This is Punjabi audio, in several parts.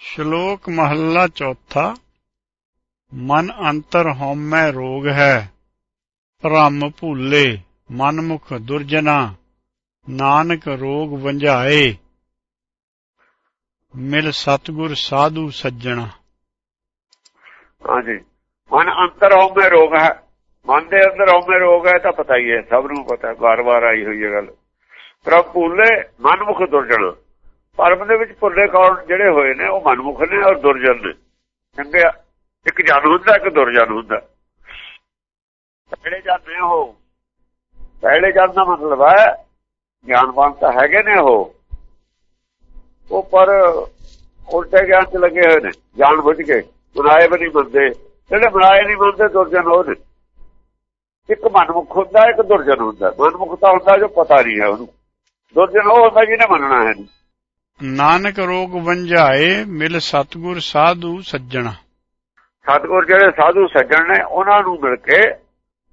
ਸ਼ਲੋਕ ਮਹੱਲਾ ਚੌਥਾ, ਮਨ ਅੰਤਰ ਹਉਮੈ ਰੋਗ ਹੈ, ਭ੍ਰਮ ਭੂਲੇ, ਮਨਮੁਖ ਦੁਰਜਨਾ, ਨਾਨਕ ਰੋਗ ਵੰਝਾਏ। ਮਿਲ ਸਤਗੁਰ ਸਾਧੂ ਸੱਜਣਾ। ਹਾਂਜੀ। ਮਨ ਅੰਤਰ ਹਉਮੈ ਰੋਗ ਹੈ। ਮਨ ਦੇ ਅੰਦਰ ਹਉਮੈ ਰੋਗ ਹੈ ਤਾਂ ਪਤਾ ਹੀ ਹੈ, ਸਭ ਨੂੰ ਪਤਾ, ਵਾਰ-ਵਾਰ ਆਈ ਹੋਈ ਹੈ ਗੱਲ। ਪ੍ਰਭ ਭੁੱਲੇ, ਮਨਮੁਖ ਦੁਰਜਨ ਪਰਮ ਦੇ ਵਿੱਚ ਭੁੱਲੇ ਕੌਣ ਜਿਹੜੇ ਹੋਏ ਨੇ, ਉਹ ਮਨਮੁਖ ਨੇ ਔਰ ਦੁਰਜਨ ਨੇ। ਚੰਗੇ ਇੱਕ ਜਨ ਹੁੰਦਾ, ਇੱਕ ਦੁਰਜਨ ਹੁੰਦਾ। ਪਹਿਲੇ ਜਨ ਨੇ ਉਹ। ਪਹਿਲੇ ਜਨ ਦਾ ਮਤਲਬ ਹੈ, ਗਿਆਨਵਾਨ ਤਾਂ ਹੈਗੇ ਨੇ ਉਹ। ਉਹ ਪਰ ਉਲਟੇ ਗਿਆਨ ਚ ਲੱਗੇ ਹੋਏ ਨੇ, ਜਾਣ ਬੁੱਝ ਕੇ। ਬਣਾਏ ਵੀ ਨਹੀਂ ਮੰਨਦੇ ਜਿਹੜੇ ਬਣਾਏ ਨਹੀਂ ਮੰਨਦੇ ਦੁਰਜਨ ਉਹ ਨੇ। ਇੱਕ ਮਨਮੁਖ ਹੁੰਦਾ, ਇੱਕ ਦੁਰਜਨ ਹੁੰਦਾ। ਮਨਮੁਖ ਤਾਂ ਹੁੰਦਾ ਜੋ ਪਤਾ ਨਹੀਂ ਹੈ ਉਹਨੂੰ। ਦੁਰਜਨ ਉਹ ਹੁੰਦਾ ਜਿਹਨੇ ਮੰਨਣਾ ਹੈ ਨਾਨਕ ਰੋਗ ਵੰਝਾਏ, ਮਿਲ ਸਤਗੁਰ ਸਾਧੂ ਸੱਜਣਾ। ਸਤਗੁਰ ਜਿਹੜੇ ਸਾਧੂ ਸੱਜਣ ਨੇ, ਉਹਨਾਂ ਨੂੰ ਮਿਲ ਕੇ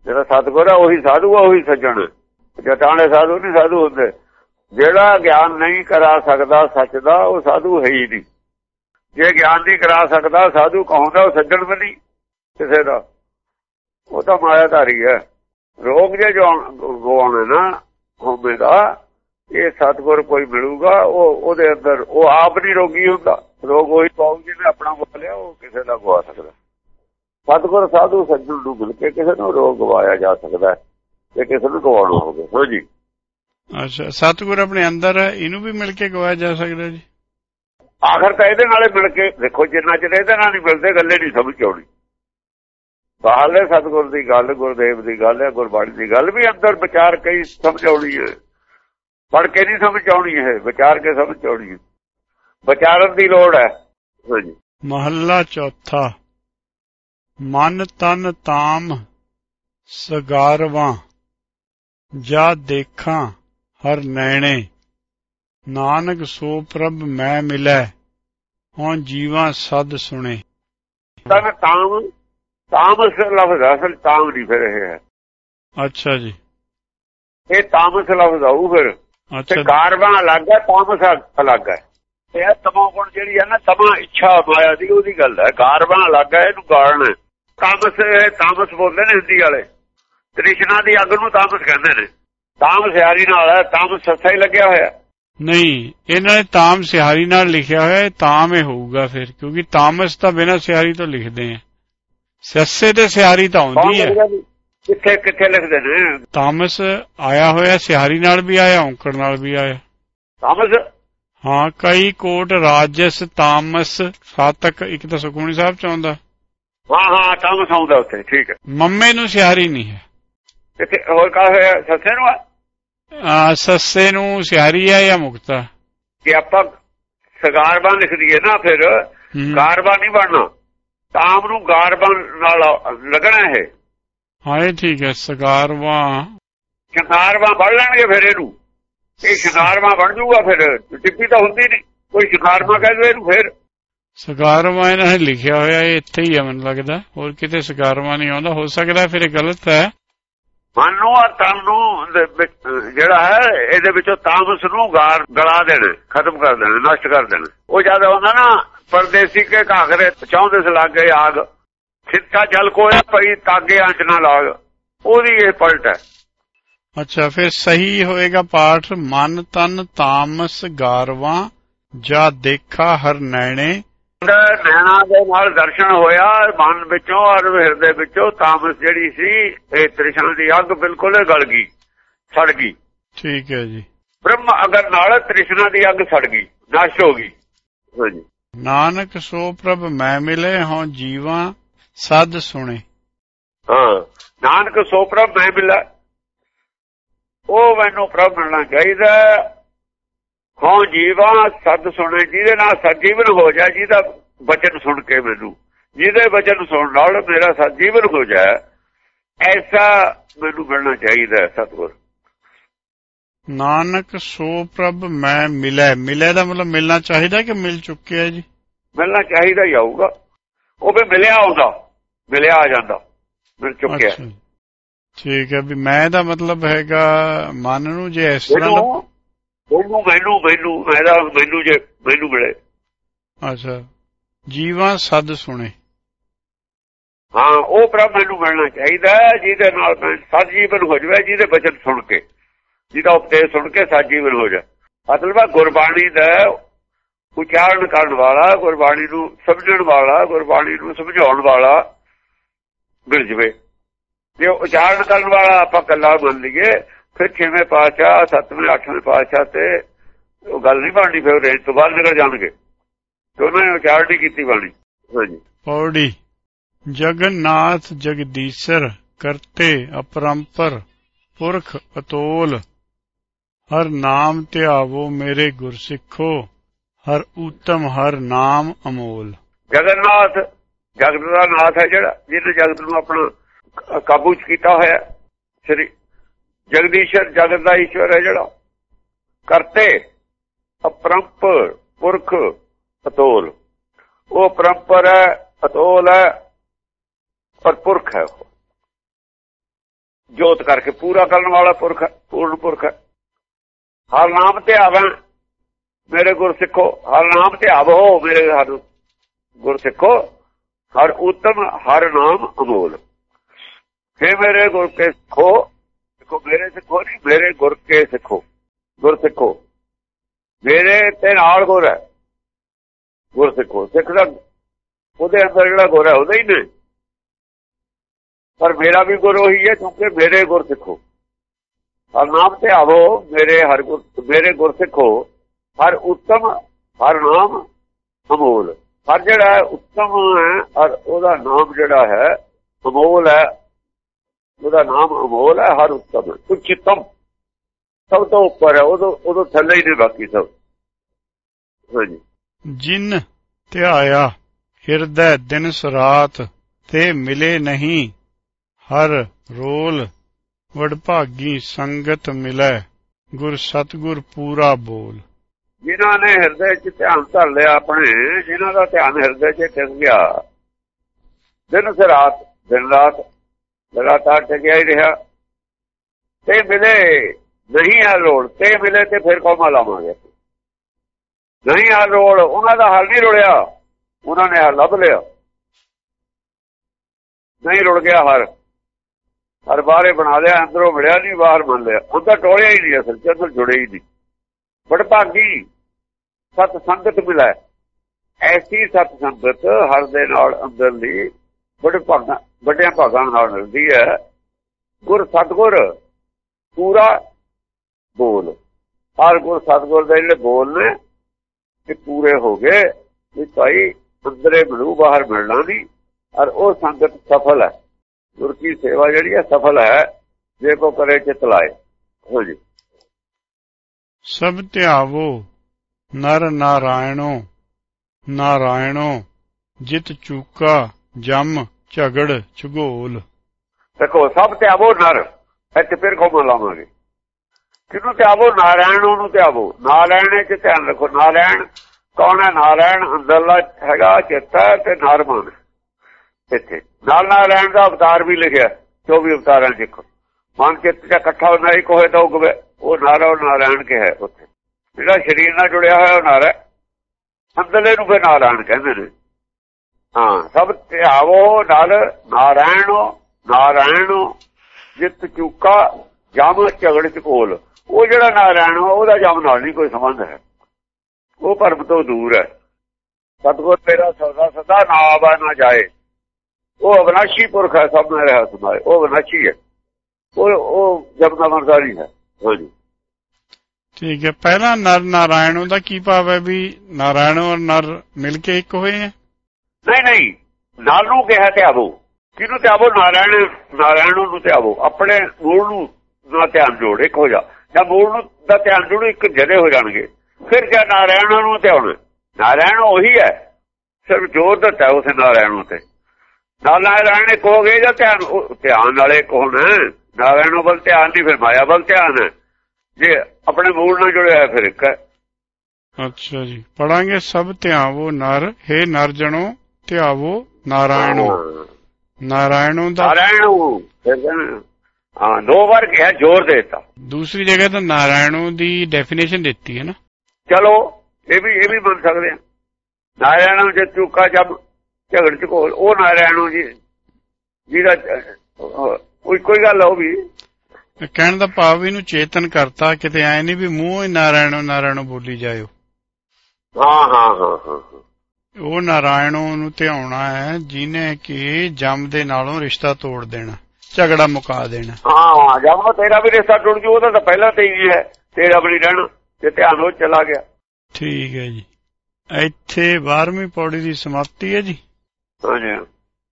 ਜਿਹੜਾ ਸਤਗੁਰ ਹੈ ਉਹੀ ਸਾਧੂ ਹੈ ਉਹੀ ਸੱਜਣ। ਜਟਾਣੇ ਸਾਧੂ ਨਹੀਂ ਸਾਧੂ ਹੁੰਦੇ, ਜਿਹੜਾ ਗਿਆਨ ਨਹੀਂ ਕਰਾ ਸਕਦਾ ਸੱਚ ਦਾ, ਉਹ ਸਾਧੂ ਹੈ ਹੀ ਨਹੀਂ। ਜੇ ਗਿਆਨ ਨਹੀਂ ਕਰਾ ਸਕਦਾ, ਸਾਧੂ ਕਹੋਂਦਾ ਉਹ ਸੱਜਣ ਵੀ ਨਹੀਂ, ਕਿਸੇ ਦਾ। ਉਹ ਤਾਂ ਮਾਇਆ ਧਾਰੀ ਹੈ। ਰੋਗ ਜੇ ਜੋ ਗਵਾਉਣੇ ਨਾ ਹੋਵੇ ਦਾ ਇਹ ਸਤਗੁਰ ਕੋਈ ਮਿਲੂਗਾ ਉਹ ਉਹਦੇ ਅੰਦਰ ਉਹ ਆਪ ਨਹੀਂ ਰੋਗੀ ਹੁੰਦਾ। ਰੋਗ ਉਹੀ ਪਾਉ ਜਿਹਨੇ ਆਪਣਾ ਗਵਾ ਲਿਆ ਉਹ ਕਿਸੇ ਦਾ ਗਵਾ ਸਕਦਾ। ਸਤਗੁਰ ਸਾਧੂ ਸੱਜਣ ਨੂੰ ਮਿਲ ਕੇ ਕਿਸੇ ਨੂੰ ਰੋਗ ਗਵਾਇਆ ਜਾ ਸਕਦਾ ਹੈ ਜੇ ਕਿਸੇ ਨੂੰ ਗਵਾਉਣਾ ਹੋਵੇ। ਹਾਂਜੀ ਅੱਛਾ ਸਤਗੁਰ ਆਪਣੇ ਅੰਦਰ ਹੈ ਇਹਨੂੰ ਵੀ ਮਿਲ ਕੇ ਗਵਾਇਆ ਜਾ ਸਕਦਾ ਜੀ? ਆਖਰ ਤਾਂ ਇਹਦੇ ਨਾਲੇ ਮਿਲ ਕੇ ਦੇਖੋ ਜਿੰਨਾ ਚਿਰ ਇਹਦੇ ਨਾਲ ਨਹੀਂ ਮਿਲਦੇ ਗੱਲੇ ਨਹੀਂ ਸਮਝ ਆਉਣੀ। ਬਾਹਰਲੇ ਸਤਗੁਰ ਦੀ ਗੱਲ ਗੁਰਦੇਵ ਦੀ ਗੱਲ ਹੈ ਗੁਰਬਾਣੀ ਦੀ ਗੱਲ ਵੀ ਅੰਦਰ ਵਿਚਾਰ ਕਈ ਸਮਝ ਆਉਣੀ ਹੈ। ਪੜ ਕੇ ਨਹੀਂ ਸਮਝ ਆਉਣੀ ਹੈ ਵਿਚਾਰ ਕੇ ਸਮਝ ਆਉਣੀ ਹੈ। ਵਿਚਾਰਨ ਦੀ ਲੋੜ ਹੈ। ਹਾਂਜੀ। ਮਹੱਲਾ ਚੌਥਾ। ਮਨ ਤਨ ਤਾਮ ਸਗਾਰਵਾਂ ਜਾ ਦੇਖਾਂ ਹਰ ਨੈਣੇ। ਨਾਨਕ ਸੋ ਪ੍ਰਭ ਮੈਂ ਮਿਲੈ ਹੁਣ ਜੀਵਾਂ ਸਦ ਸੁਣੇ। ਤਨ ਤਾਮ ਤਾਮਸ ਲਫ਼ਜ਼ ਅਸਲ ਤਾਮ ਨਹੀਂ ਫਿਰ ਇਹ ਹੈ। ਅੱਛਾ ਜੀ। ਇਹ ਤਾਮਸ ਲਫ਼ਜ਼ ਆਊ ਫਿਰ। ਤੇ ਅੱਛਾ ਕਾਰਵਾਂ ਅਲੱਗ ਹੈ ਤਾਮਸ ਅਲੱਗ ਹੈ। ਇਹ ਤਮੋ ਗੁਣ ਜਿਹੜੀ ਹੈ ਨਾ ਤਮਾ ਇੱਛਾ ਮਾਇਆ ਦੀ ਉਹਦੀ ਗੱਲ ਹੈ। ਕਾਰਵਾਂ ਅਲੱਗ ਹੈ ਇਹਨੂੰ ਕਾਰਨ ਹੈ। ਤਾਮਸ ਇਹ ਤਾਮਸ ਬੋਲਦੇ ਨੇ ਹਿੰਦੀ ਵਾਲੇ। ਤ੍ਰਿਸ਼ਨਾ ਦੀ ਅੱਗ ਨੂੰ ਤਾਮਸ ਕਹਿੰਦੇ ਨੇ। ਤਾਮ ਸਿਆਰੀ ਨਾਲ ਹੈ ਤਾਮਸ ਸੱਸਾ ਹੀ ਲੱਗਿਆ ਹੋਇਆ। ਨਹੀਂ ਇਹਨਾਂ ਨੇ ਤਾਮ ਸਿਹਾਰੀ ਨਾਲ ਲਿਖਿਆ ਹੋਇਆ ਹੈ ਤਾਮ ਇਹ ਹੋਊਗਾ ਫਿਰ ਕਿਉਂਕਿ ਤਾਮਸ ਤਾਂ ਬਿਨਾਂ ਸਿਹਾਰੀ ਤੋਂ ਲਿਖਦੇ ਆ। ਸੱਸੇ ਤੇ ਸਿਹਾਰੀ ਤਾਂ ਆਉਂਦੀ ਹੈ? ਕਿੱਥੇ ਕਿੱਥੇ ਲਿਖਦੇ ਨੇ? ਤਾਮਸ ਆਇਆ ਹੋਇਆ ਸਿਹਾਰੀ ਨਾਲ ਵੀ ਆਇਆ ਔਂਕੜ ਨਾਲ ਵੀ ਆਇਆ। ਤਾਮਸ ਹਾਂ ਕਈ ਕੋਟ ਰਾਜਸ ਤਾਮਸ ਸਾਤਕ ਇੱਕ ਤਾਂ ਸੁਖਮਨੀ ਸਾਹਿਬ ਚ ਆਉਂਦਾ। ਹਾਂ ਹਾਂ ਤਾਮਸ ਆਉਂਦਾ ਉੱਥੇ ਠੀਕ ਹੈ। ਮੰਮੇ ਨੂੰ ਸਿਹਾਰੀ ਨਹੀਂ ਹੈ। ਕਿੱਥੇ ਹੋਰ ਕਾ ਹੋਇਆ? ਸੱਸੇ ਨੂੰ? ਆ? ਸੱਸੇ ਨੂੰ ਸਿਹਾਰੀ ਹੈ ਜਾਂ ਮੁਕਤਾ? ਕਿ ਆਪਾਂ ਸਗਾਰਬਾਂ ਲਿਖ ਦਈਏ ਨਾ ਫਿਰ। ਗਾਰਬਾਂ ਨਹੀਂ ਬਣਨਾ। ਤਾਮ ਨੂੰ ਗਾਰਬਾਂ ਨਾਲ ਲੱਗਣਾ ਹੈ ਹਾਂ ਇਹ ਠੀਕ ਹੈ ਸਗਾਰਵਾ ਸ਼ਿੰਗਾਰਵਾਂ ਬਣ ਲੈਣਗੇ ਫਿਰ ਇਹਨੂੰ। ਇਹ ਸ਼ਿੰਗਾਰਵਾਂ ਬਣ ਜਾਊਗਾ ਫਿਰ ਟਿੱਪੀ ਤਾਂ ਹੁੰਦੀ ਨਹੀਂ। ਕੋਈ ਸ਼ਿੰਗਾਰਵਾਂ ਕਹਿ ਦੇ ਇਹਨੂੰ ਫਿਰ। ਸਗਾਰਵਾ ਇਹਨਾਂ ਨੇ ਲਿਖਿਆ ਹੋਇਆ ਇਹ ਇੱਥੇ ਹੀ ਹੈ ਮੈਨੂੰ ਲੱਗਦਾ। ਹੋਰ ਕਿਤੇ ਸਗਾਰਵਾ ਨਹੀਂ ਆਉਂਦਾ। ਹੋ ਸਕਦਾ ਫਿਰ ਇਹ ਗਲਤ ਹੈ। ਮਨ ਨੂੰ ਔਰ ਤਨ ਨੂੰ ਜਿਹੜਾ ਹੈ ਇਹਦੇ ਵਿੱਚੋਂ ਤਾਮਸ ਨੂੰ ਗਾਰ ਗਲਾ ਦੇਣ ਖਤਮ ਕਰ ਦੇਣ ਨਸ਼ਟ ਕਰ ਦੇਣ। ਉਹ ਜਦ ਆਉਂਦਾ ਨਾ ਪਰਦੇਸੀ ਕੇ ਘਾਗਰੇ ਚਾਹੁੰਦੇ ਸ ਲੱਗੇ ਆਗ। ਸਿੱਧਾ ਜਲ ਕੋਇਆ ਪਈ ਤਾਗੇ ਆਂਚ ਨਾ ਲਾਗ। ਉਹਦੀ ਇਹ ਪਲਟ ਹੈ। ਅੱਛਾ ਫਿਰ ਸਹੀ ਹੋਏਗਾ ਪਾਠ ਮਨ ਤਨ ਤਾਮਸ ਗਾਰਵਾ ਜਾ ਦੇਖਾ ਹਰ ਨੈਣੇ। ਨੈਣਾ ਦੇ ਨਾਲ ਦਰਸ਼ਨ ਹੋਇਆ ਮਨ ਵਿੱਚੋਂ ਔਰ ਹਿਰਦੇ ਵਿੱਚੋਂ ਤਾਮਸ ਜਿਹੜੀ ਸੀ ਇਹ ਤ੍ਰਿਸ਼ਨਾ ਦੀ ਅੱਗ ਬਿਲਕੁਲ ਗਲ ਗਈ ਸੜ ਗਈ। ਠੀਕ ਹੈ ਜੀ। ਬ੍ਰਹਮ ਅਗਰ ਨਾਲ ਤ੍ਰਿਸ਼ਨਾ ਦੀ ਅੱਗ ਸੜ ਗਈ ਨਸ਼ਟ ਹੋ ਗਈ। ਹਾਂਜੀ। ਨਾਨਕ ਸੋ ਪ੍ਰਭ ਮੈਂ ਮਿਲੇ ਹਾਂ ਜੀਵਾਂ ਸਦ ਸੁਣੇ। ਹਾਂ ਨਾਨਕ ਸੋ ਪ੍ਰਭ ਮੈਂ ਮਿਲਾ ਉਹ ਮੈਨੂੰ ਪ੍ਰਭ ਮਿਲਣਾ ਚਾਹੀਦਾ। ਹਾਂ ਜੀਵਾ ਸਦ ਸੁਣੇ ਜਿਹਦੇ ਨਾਲ ਸਜੀਵਨ ਹੋ ਜਾ ਜਿਹਦਾ ਬਚਨ ਸੁਣ ਕੇ ਮੈਨੂੰ। ਜਿਹਦੇ ਬਚਨ ਸੁਣਨ ਨਾਲ ਮੇਰਾ ਸਜੀਵਨ ਹੋ ਜਾ ਐਸਾ ਮੈਨੂੰ ਮਿਲਣਾ ਚਾਹੀਦਾ ਸਤਗੁਰ। ਨਾਨਕ ਸੋ ਪ੍ਰਭ ਮੈਂ ਮਿਲੇ। ਮਿਲੇ ਦਾ ਮਤਲਬ ਮਿਲਣਾ ਚਾਹੀਦਾ ਕਿ ਮਿਲ ਚੁੱਕਿਆ ਜੀ? ਮਿਲਣਾ ਚਾਹੀਦਾ ਹੀ ਆਊਗਾ। ਉਹ ਵੀ ਮਿਲਿਆ ਆਉਂਦਾ। ਮਿਲਿਆ ਆ ਜਾਂਦਾ ਮਿਲ ਚੁੱਕਿਆ। ਠੀਕ ਹੈ ਵੀ ਮੈਂ ਦਾ ਮਤਲਬ ਹੈਗਾ ਮਨ ਨੂੰ ਜੇ ਇਸ ਤਰ੍ਹਾਂ ਮੈਨੂੰ ਮੈਨੂੰ ਮੈਨੂੰ ਇਹਦਾ ਮੈਨੂੰ ਜੇ ਮੈਨੂੰ ਮਿਲੇ। ਅੱਛਾ। ਜੀਵਾਂ ਸਦ ਸੁਣੇ। ਹਾਂ ਉਹ ਪ੍ਰਭ ਮੈਨੂੰ ਮਿਲਣਾ ਚਾਹੀਦਾ ਜਿਹਦੇ ਨਾਲ ਮੈਂ ਸਤ ਜੀਵਨ ਹੋ ਜਾਵੇ ਜਿਹਦੇ ਬਚਨ ਸੁਣ ਕੇ। ਜਿਹਦਾ ਉਪਦੇਸ਼ ਸੁਣ ਕੇ ਸਤ ਜੀਵਨ ਹੋ ਜਾ। ਮਤਲਬ ਗੁਰਬਾਣੀ ਦਾ ਉਚਾਰਨ ਕਰਨ ਵਾਲਾ ਗੁਰਬਾਣੀ ਨੂੰ ਸਮਝਣ ਵਾਲਾ ਗੁਰਬਾਣੀ ਨੂੰ ਸਮਝਾਉਣ ਵਾਲਾ ਮਿਲ ਜਵੇ। ਜੇ ਉਚਾਰਨ ਕਰਨ ਵਾਲਾ ਆਪਾਂ ਕੱਲਾ ਮੰਨ ਲਈਏ ਫਿਰ ਛੇਵੇਂ ਪਾਤਸ਼ਾਹ ਸੱਤਵੇਂ ਅੱਠਵੇਂ ਪਾਤਸ਼ਾਹ ਤੇ ਉਹ ਗੱਲ ਨਹੀਂ ਬਣਨੀ ਫਿਰ ਰੇਂਜ ਤੋਂ ਬਾਹਰ ਨਿਕਲ ਜਾਣਗੇ। ਤੇ ਉਹਨਾਂ ਨੇ ਉਚਾਰਨ ਨਹੀਂ ਕੀਤੀ ਬਾਣੀ। ਹਾਂਜੀ। ਪੌੜੀ ਜਗਨਨਾਥ ਜਗਦੀਸ਼ਰ ਕਰਤੇ ਅਪਰੰਪਰ ਪੁਰਖ ਅਤੋਲ ਹਰ ਨਾਮ ਧਿਆਵੋ ਮੇਰੇ ਗੁਰ ਸਿੱਖੋ ਹਰ ਊਤਮ ਹਰ ਨਾਮ ਅਮੋਲ। ਜਗਨਨਾਥ ਜਗਤ ਦਾ ਨਾਥ ਹੈ ਜਿਹੜਾ ਜਿਹਨੇ ਜਗਤ ਨੂੰ ਆਪਣਾ ਕਾਬੂ ਚ ਕੀਤਾ ਹੋਇਆ ਸ੍ਰੀ ਜਗਦੀਸ਼ਰ ਜਗਤ ਦਾ ਈਸ਼ਵਰ ਹੈ ਜਿਹੜਾ। ਕਰਤੇ ਅਪਰੰਪਰ ਪੁਰਖ ਅਤੋਲ। ਉਹ ਪਰੰਪਰ ਹੈ ਅਤੋਲ ਹੈ ਪਰ ਪੁਰਖ ਹੈ ਉਹ। ਜੋਤ ਕਰਕੇ ਪੂਰਾ ਕਰਨ ਵਾਲਾ ਪੁਰਖ ਹੈ, ਪੂਰਨ ਪੁਰਖ ਹੈ। ਹਰ ਨਾਮ ਤੇ ਆਵਾਂ ਮੇਰੇ ਗੁਰ ਸਿੱਖੋ ਹਰ ਨਾਮ ਤੇ ਆਵੋ ਮੇਰੇ ਹਰ ਗੁਰ ਸਿੱਖੋ ਹਰ ਉਤਮ, ਹਰ ਨਾਮ ਅਮੋਲ। हे ਮੇਰੇ ਗੁਰ ਕੇ ਸਿੱਖੋ, ਦੇਖੋ, ਮੇਰੇ ਸਿੱਖੋ ਨਹੀਂ, ਮੇਰੇ ਗੁਰ ਕੇ ਸਿੱਖੋ। ਗੁਰ ਸਿੱਖੋ। ਮੇਰੇ ਤੇ ਨਾਲ ਗੁਰ ਹੈ। ਗੁਰ ਸਿੱਖੋ। ਸਿੱਖ ਦਾ, ਉਹਦੇ ਅੰਦਰ ਜਿਹੜਾ ਗੁਰ ਹੈ, ਉਹਦਾ ਹੀ ਨੇ ਪਰ ਮੇਰਾ ਵੀ ਗੁਰ ਉਹੀ ਹੈ, ਕਿਉਂਕਿ ਮੇਰੇ ਗੁਰ ਸਿੱਖੋ। ਹਰ ਨਾਮ ਤੇ ਆਵੋ, ਮੇਰੇ ਹਰ ਗੁਰ, ਮੇਰੇ ਗੁਰ ਸਿੱਖੋ। ਹਰ ਉਤਮ, ਹਰ ਨਾਮ ਅਮੋਲ। ਹਰ ਜਿਹੜਾ ਉੱਤਮ ਹੈ ਔਰ ਉਹਦਾ ਨਾਮ ਜਿਹੜਾ ਹੈ, ਅਮੋਲ ਹੈ। ਉਹਦਾ ਨਾਮ ਅਮੋਲ ਹੈ, ਹਰ ਉੱਤਮ ਹੈ। ਸਭ ਤੋਂ ਉੱਪਰ ਹੈ ਉਦੋਂ ਉਦੋਂ ਥੱਲੇ ਹੀ ਨੇ ਬਾਕੀ ਸਭ। ਹਾਂਜੀ। ਜਿਨ ਧਿਆਇਆ, ਹਿਰਦੈ ਦਿਨ ਸਰਾਤ, ਤੇ ਮਿਲੇ ਨਹੀਂ, ਹਰ ਰੋਲ ਵਡਭਾਗੀ ਸੰਗਤ ਮਿਲੈ, ਗੁਰ ਸਤਗੁਰ ਪੂਰਾ ਬੋਲ। ਜਿਨ੍ਹਾਂ ਨੇ ਹਿਰਦੇ 'ਚ ਧਿਆਨ ਧਰ ਲਿਆ ਆਪਣੇ, ਜਿਨ੍ਹਾਂ ਦਾ ਧਿਆਨ ਹਿਰਦੇ 'ਚ ਟਿਕ ਗਿਆ। ਦਿਨ ਸੇ ਰਾਤ, ਦਿਨ ਰਾਤ ਲਗਾਤਾਰ ਟਿਕਿਆ ਹੀ ਰਿਹਾ। ਤੇ ਮਿਲੇ ਨਹੀਂ ਆ ਲੋੜ, ਤੇ ਮਿਲੇ ਤੇ ਫਿਰ ਕੌਮਾ ਲਾਵਾਂਗੇ ਨਹੀਂ ਆ ਲੋੜ, ਉਹਨਾਂ ਦਾ ਹੱਲ ਨਹੀਂ ਰੁੜਿਆ, ਉਹਨਾਂ ਨੇ ਹੱਲ ਲੱਭ ਲਿਆ। ਨਹੀਂ ਰੁੜ ਗਿਆ ਹਰ ਹਰ ਬਾਰੇ ਬਣਾ ਲਿਆ, ਅੰਦਰੋਂ ਮਿਲਿਆ ਨਹੀਂ, ਬਾਹਰ ਮੰਨ ਲਿਆ। ਉਹਦਾ ਟੋਲਿਆ ਹੀ ਨਹੀਂ ਅਸਲ ਚ ਅਸਲ ਜੁੜੇ ਹੀ ਨਹੀਂ। ਬੜ ਭਾਗੀ ਸਤ ਸੰਗਤ ਮਿਲਾ ਐਸੀ ਸਤ ਸੰਗਤ ਹਰ ਦੇ ਨਾਲ ਅੰਦਰ ਬੜੇ ਭਾਗਾਂ ਵੱਡਿਆਂ ਭਾਗਾਂ ਨਾਲ ਮਿਲਦੀ ਹੈ। ਗੁਰ ਸਤਗੁਰ, ਪੂਰਾ ਬੋਲ। ਹਰ ਗੁਰ ਸਤਗੁਰ ਦੇ ਜਿਹੜੇ ਬੋਲ ਨੇ, ਇਹ ਪੂਰੇ ਹੋ ਗਏ ਵੀ ਭਾਈ ਅੰਦਰੇ ਮਿਲੂ, ਬਾਹਰ ਮਿਲਣਾ ਨਹੀਂ। ਔਰ ਉਹ ਸੰਗਤ ਸਫਲ ਹੈ। ਗੁਰ ਕੀ ਸੇਵਾ ਜਿਹੜੀ ਹੈ, ਸਫਲ ਹੈ। ਜੇ ਕੋ ਕਰੇ ਚਿਤ ਲਾਏ। ਹੋ ਜੀ ਸਭ ਧਿਆਵੋ। ਨਰ ਨਾਰਾਇਣੋ ਨਾਰਾਇਣੋ, ਜਿਤ ਚੂਕਾ, ਜਮ, ਝਗੜ, ਝਗੋਲ। ਦੇਖੋ, ਸਭ ਤੇ ਆਵੋ ਨਰ, ਇੱਥੇ ਫਿਰ ਕੋ ਲਾਵਾਂਗੇ। ਕਿਹਨੂੰ ਤੇ ਆਵੋ ਨਾਰਾਇਣ ਨੂੰ ਤੇ ਆਵੋ ਨਾਰਾਇਣ ਚ ਧਿਆਨ ਰੱਖੋ, ਨਾਰਾਇਣ ਕੌਣ ਹੈ? ਨਾਰਾਇਣ ਅੰਦਰਲਾ ਹੈਗਾ, ਚਿੱਤਾ ਤੇ ਨਾਰਮਨ ਇੱਥੇ ਨਾਲ ਨਾਰਾਇਣ ਦਾ ਅਵਤਾਰ ਵੀ ਲਿਖਿਆ 24 ਅਵਤਾਰਾਂ ਦੇਖੋ। ਮਨ, ਚਿੱਤ ਚ ਇਕੱਠਾ ਹੁੰਦਾ ਹੀ ਕੋਹੇ ਤਾਂ ਉਗਵੇ, ਉਹ ਨਾਰਾਇਣ ਨਾਰਾਇਣ ਕੇ ਹੈ ਉੱਥੇ। ਜਿਹੜਾ ਸਰੀਰ ਨਾਲ ਜੁੜਿਆ ਹੋਇਆ ਉਹ ਨਾਰਾ ਅੰਦਰਲੇ ਨੂੰ ਫਿਰ ਨਾਰਾਇਣ ਕਹਿੰਦੇ ਨੇ। ਹਾਂ, ਸਭ ਧਿਆਵੋ ਨਾਲ ਨਾਰਾਇਣੋ ਨਾਰਾਇਣੋ, ਜਿਤ ਚੁਕਾ ਜਮ ਝਗੜ ਚ ਕੋਲ ਉਹ ਜਿਹੜਾ ਨਾਰਾਇਣ ਉਹਦਾ ਜਮ ਨਾਲ ਨਹੀਂ ਕੋਈ ਸੰਬੰਧ ਹੈ। ਉਹ ਪਰਮ ਤੋਂ ਦੂਰ ਹੈ। ਸਤਗੁਰ ਤੇਰਾ ਸਦਾ ਸਦਾ ਨਾ ਆਵਾ, ਨਾ ਜਾਏ। ਉਹ ਅਵਨਾਸ਼ੀ ਪੁਰਖ ਹੈ, ਸਭ ਨਾਲ ਰਿਹਾ ਸਮਾਏ ਉਹ ਅਵਨਾਸ਼ੀ ਹੈ। ਉਹ ਉਹ ਜਬ ਦਾ ਨਹੀਂ ਹੈ। ਹਾਂਜੀ। ਠੀਕ ਹੈ, ਪਹਿਲਾ ਨਰ ਨਾਰਾਇਣੋ ਦਾ ਕੀ ਭਾਵ ਹੈ ਵੀ ਨਾਰਾਇਣ ਔਰ ਨਰ ਮਿਲ ਕੇ ਇੱਕ ਹੋਏ ਹੈ? ਨਹੀਂ ਨਹੀਂ, ਨਾਲ ਨੂੰ ਕਿਹਾ ਤੇ ਕਿਹਨੂੰ ਤੇ ਨਾਰਾਇਣ ਨਾਰਾਇਣ ਨੂੰ ਤੇ ਆਪਣੇ ਮੂਲ ਨੂੰ ਦਾ ਧਿਆਨ ਜੋੜ, ਇੱਕ ਹੋ ਜਾ। ਜਾਂ ਮੂਲ ਨੂੰ ਦਾ ਧਿਆਨ ਜੋੜ, ਇੱਕ ਜਦੇ ਹੋ ਜਾਣਗੇ। ਫਿਰ ਕਿਆ ਨਾਰਾਇਣ ਨੂੰ ਤੇ ਨਾਰਾਇਣ ਉਹੀ ਹੈ। ਸਿਰਫ ਜੋਰ ਦਿੱਤਾ ਉਸ ਨਾਰਾਇਣ ਨੂੰ ਤੇ। ਨਾਲ ਨਾਰਾਇਣ ਇੱਕ ਹੋ ਗਏ ਜਾਂ ਧਿਆਨ ਧਿਆਨ ਵਾਲੇ ਕੋਣ ਨਾਰਾਇਣ ਵੱਲ ਧਿਆਨ ਨਹੀਂ, ਫਿਰ ਮਾਇਆ ਵੱਲ ਧਿਆਨ ਹੈ। ਜੇ ਆਪਣੇ ਮੂਲ ਨਾਲ ਜੁੜਿਆ ਹੈ ਫਿਰ ਇੱਕ ਹੈ। ਅੱਛਾ ਜੀ। ਪੜਾਂਗੇ ਸਭ ਧਿਆਵੋ ਨਰ ਹੈ ਨਰ ਜਣੋ ਧਿਆਵੋ ਨਾਰਾਇਣੋ। ਹਾਂ। ਨਾਰਾਇਣੋ ਦਾ ਨਾਰਾਇਣ ਹਾਂ ਦੋ ਵਾਰ ਕਿਹਾ ਜ਼ੋਰ ਦੇਤਾ। ਦੂਸਰੀ ਜਗ੍ਹਾ ਤਾਂ ਨਾਰਾਇਣੋ ਦੀ ਡੈਫੀਨੇਸ਼ਨ ਦਿੱਤੀ ਹੈ ਨਾ। ਚਲੋ ਇਹ ਵੀ ਇਹ ਵੀ ਮੰਨ ਸਕਦੇ ਆ। ਨਾਰਾਇਣ ਜੇ ਚੁੱਕਾ ਜਬ ਝਗੜ ਚ ਕੋਲ ਉਹ ਨਾਰਾਇਣ ਜੀ ਜਿਹਦਾ ਕੋਈ ਕੋਈ ਗੱਲ ਉਹ ਵੀ। ਕਹਿਣ ਦਾ ਭਾਵ ਇਹਨੂੰ ਚੇਤਨ ਕਰਤਾ ਕਿਤੇ ਐ ਨਹੀਂ ਵੀ ਮੂੰਹ ਹੀ ਨਾਰਾਇਣੋ ਨਾਰਾਇਣੋ ਬੋਲੀ ਜਾਇਓ। ਹਾਂ ਹਾਂ ਹਾਂ। ਉਹ ਨਾਰਾਇਣੋ ਨੂੰ ਧਿਆਉਣਾ ਹੈ ਜਿਨੇ ਕਿ ਜਮ ਦੇ ਨਾਲੋਂ ਰਿਸ਼ਤਾ ਤੋੜ ਦੇਣਾ ਝਗੜਾ ਮੁਕਾ ਦੇਣਾ। ਹਾਂ ਉਹ ਤੇਰਾ ਵੀ ਰਿਸ਼ਤਾ ਟੁੱਟ ਜੂ ਉਹਦਾ ਤਾਂ ਪਹਿਲਾਂ ਤੇ ਹੀ ਹੈ ਤੇਰਾ ਵੀ ਰਹਿਣਾ ਤੇ ਧਿਆਨ ਉਹ ਚਲਾ ਗਿਆ। ਠੀਕ ਹੈ ਜੀ। ਇੱਥੇ 12ਵੀਂ ਪੌੜੀ ਦੀ ਸਮਾਪਤੀ ਹੈ ਜੀ। ਹਾਂਜੀ।